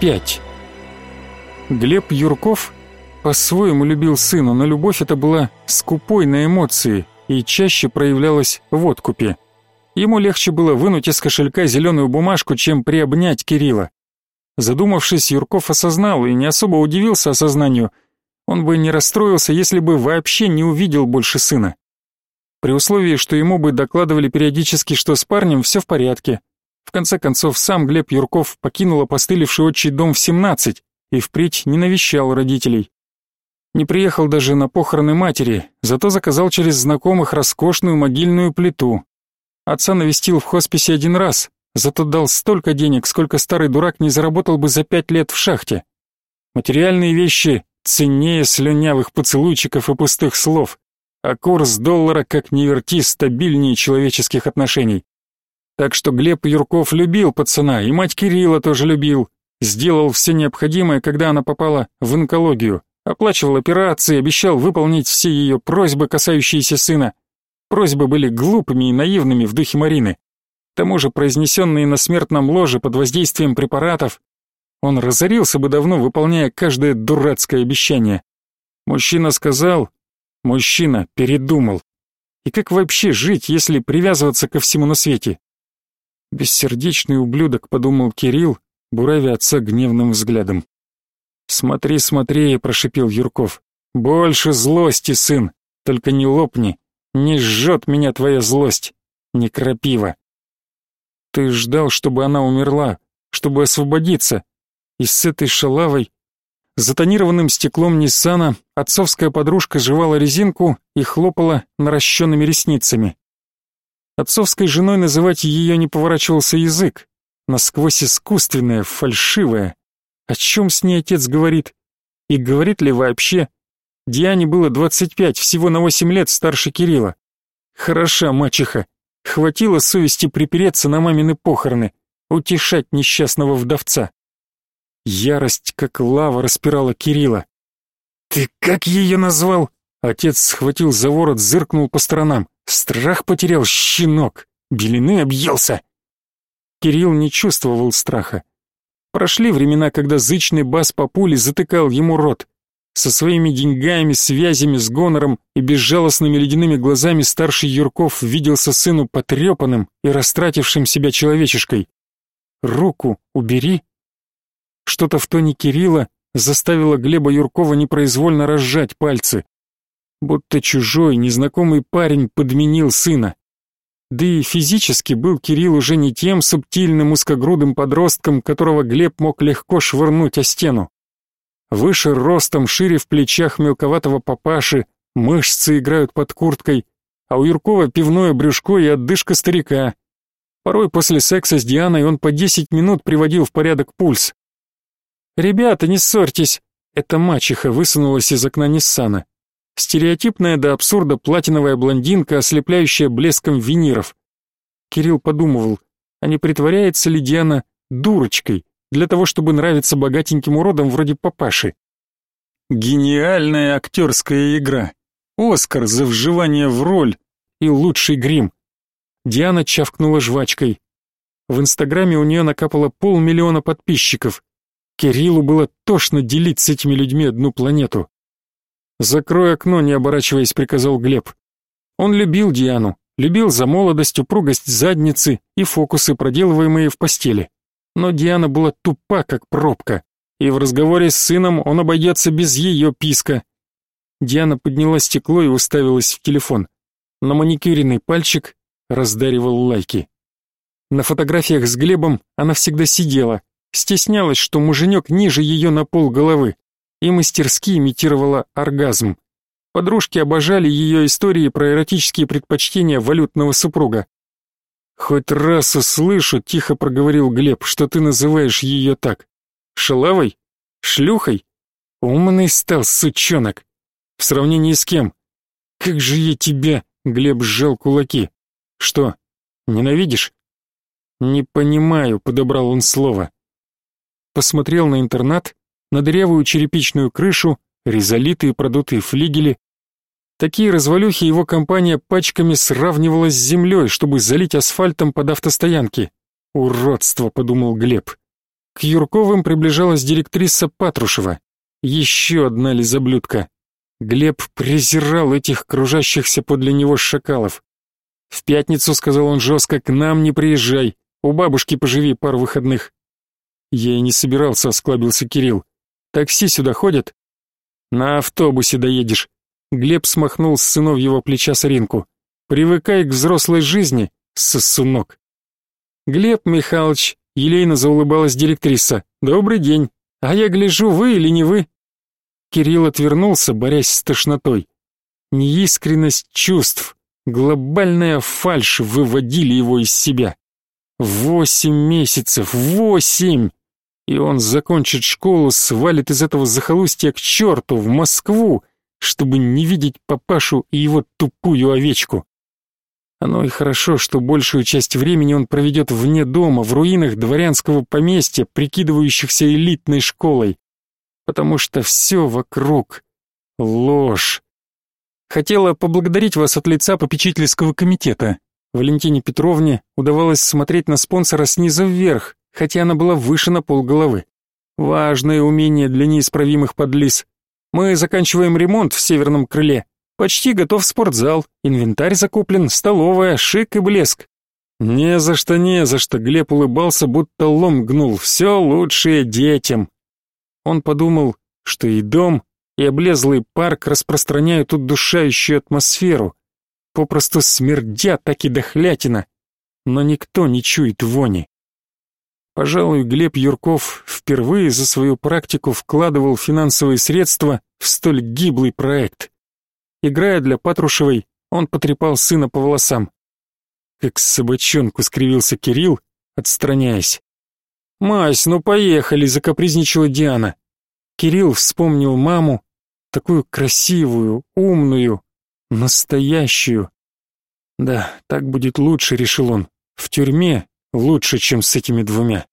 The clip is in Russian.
пять. Глеб Юрков по-своему любил сына, но любовь эта была скупой на эмоции и чаще проявлялась в откупе. Ему легче было вынуть из кошелька зеленую бумажку, чем приобнять Кирилла. Задумавшись, Юрков осознал и не особо удивился осознанию. Он бы не расстроился, если бы вообще не увидел больше сына. При условии, что ему бы докладывали периодически, что с парнем все в порядке. В конце концов, сам Глеб Юрков покинул опостылевший отчий дом в 17 и впредь не навещал родителей. Не приехал даже на похороны матери, зато заказал через знакомых роскошную могильную плиту. Отца навестил в хосписе один раз, зато дал столько денег, сколько старый дурак не заработал бы за пять лет в шахте. Материальные вещи ценнее слюнявых поцелуйчиков и пустых слов, а курс доллара, как ни верти, стабильнее человеческих отношений. Так что Глеб Юрков любил пацана, и мать Кирилла тоже любил. Сделал все необходимое, когда она попала в онкологию. Оплачивал операции, обещал выполнить все ее просьбы, касающиеся сына. Просьбы были глупыми и наивными в духе Марины. К тому же произнесенные на смертном ложе под воздействием препаратов, он разорился бы давно, выполняя каждое дурацкое обещание. Мужчина сказал, мужчина передумал. И как вообще жить, если привязываться ко всему на свете? Бессердечный ублюдок, подумал Кирилл, буравя отца гневным взглядом. «Смотри, смотри», — прошипел Юрков. «Больше злости, сын, только не лопни, не жжет меня твоя злость, не крапива. Ты ждал, чтобы она умерла, чтобы освободиться, и с этой шалавой за тонированным стеклом Ниссана отцовская подружка жевала резинку и хлопала наращенными ресницами. Отцовской женой называть ее не поворачивался язык, насквозь искусственная, фальшивая. О чем с ней отец говорит? И говорит ли вообще? Диане было 25, всего на 8 лет старше Кирилла. Хороша мачеха. Хватило совести припереться на мамины похороны, утешать несчастного вдовца. Ярость, как лава, распирала Кирилла. «Ты как ее назвал?» Отец схватил за ворот, зыркнул по сторонам. Страх потерял щенок, белины объелся. Кирилл не чувствовал страха. Прошли времена, когда зычный бас папули затыкал ему рот. Со своими деньгами, связями с гонором и безжалостными ледяными глазами старший Юрков виделся сыну потрепанным и растратившим себя человечешкой. «Руку убери!» Что-то в тоне Кирилла заставило Глеба Юркова непроизвольно разжать пальцы. Будто чужой, незнакомый парень подменил сына. Да и физически был Кирилл уже не тем субтильным узкогрудым подростком, которого Глеб мог легко швырнуть о стену. Выше ростом, шире в плечах мелковатого папаши, мышцы играют под курткой, а у Юркова пивное брюшко и отдышка старика. Порой после секса с Дианой он по десять минут приводил в порядок пульс. «Ребята, не ссорьтесь!» Эта мачеха высунулась из окна Ниссана. Стереотипная до абсурда платиновая блондинка, ослепляющая блеском виниров. Кирилл подумывал, а не притворяется ли Диана дурочкой для того, чтобы нравиться богатеньким уродам вроде папаши? Гениальная актерская игра. Оскар за вживание в роль и лучший грим. Диана чавкнула жвачкой. В Инстаграме у нее накапало полмиллиона подписчиков. Кириллу было тошно делить с этими людьми одну планету. «Закрой окно, не оборачиваясь», — приказал Глеб. Он любил Диану, любил за молодость, упругость задницы и фокусы, проделываемые в постели. Но Диана была тупа, как пробка, и в разговоре с сыном он обойдется без ее писка. Диана подняла стекло и уставилась в телефон. На маникюренный пальчик раздаривал лайки. На фотографиях с Глебом она всегда сидела, стеснялась, что муженек ниже ее на пол головы и мастерски имитировала оргазм. Подружки обожали ее истории про эротические предпочтения валютного супруга. «Хоть раз услышу», — тихо проговорил Глеб, — «что ты называешь ее так. Шалавой? Шлюхой? Умный стал, сучонок. В сравнении с кем? Как же я тебя...» — Глеб сжал кулаки. «Что, ненавидишь?» «Не понимаю», — подобрал он слово. Посмотрел на интернат, на дырявую черепичную крышу, резолитые продутые флигели. Такие развалюхи его компания пачками сравнивала с землей, чтобы залить асфальтом под автостоянки. «Уродство», — подумал Глеб. К Юрковым приближалась директриса Патрушева. Еще одна лизоблюдка. Глеб презирал этих кружащихся подле него шакалов. «В пятницу», — сказал он жестко, — «к нам не приезжай. У бабушки поживи пару выходных». «Я и не собирался», — осклабился Кирилл. «Такси сюда ходят?» «На автобусе доедешь». Глеб смахнул с сыновьего плеча соринку. «Привыкай к взрослой жизни, сосунок». «Глеб Михайлович», — елейно заулыбалась директриса, — «добрый день. А я гляжу, вы или не вы?» Кирилл отвернулся, борясь с тошнотой. Неискренность чувств, глобальная фальшь выводили его из себя. Восемь месяцев, восемь! И он закончит школу, свалит из этого захолустья к черту, в Москву, чтобы не видеть папашу и его тупую овечку. Оно и хорошо, что большую часть времени он проведет вне дома, в руинах дворянского поместья, прикидывающихся элитной школой потому что все вокруг ложь. Хотела поблагодарить вас от лица попечительского комитета. Валентине Петровне удавалось смотреть на спонсора снизу вверх, хотя она была выше на полголовы. Важное умение для неисправимых подлиз. Мы заканчиваем ремонт в северном крыле. Почти готов спортзал, инвентарь закуплен, столовая, шик и блеск. Не за что, не за что, Глеб улыбался, будто лом гнул. Все лучшее детям. Он подумал, что и дом, и облезлый парк распространяют удушающую атмосферу. Попросту смердят так и дохлятина, но никто не чует вони. Пожалуй, Глеб Юрков впервые за свою практику вкладывал финансовые средства в столь гиблый проект. Играя для Патрушевой, он потрепал сына по волосам. Как собачонку скривился Кирилл, отстраняясь. «Мась, ну поехали!» — закапризничала Диана. Кирилл вспомнил маму, такую красивую, умную, настоящую. Да, так будет лучше, решил он. В тюрьме лучше, чем с этими двумя.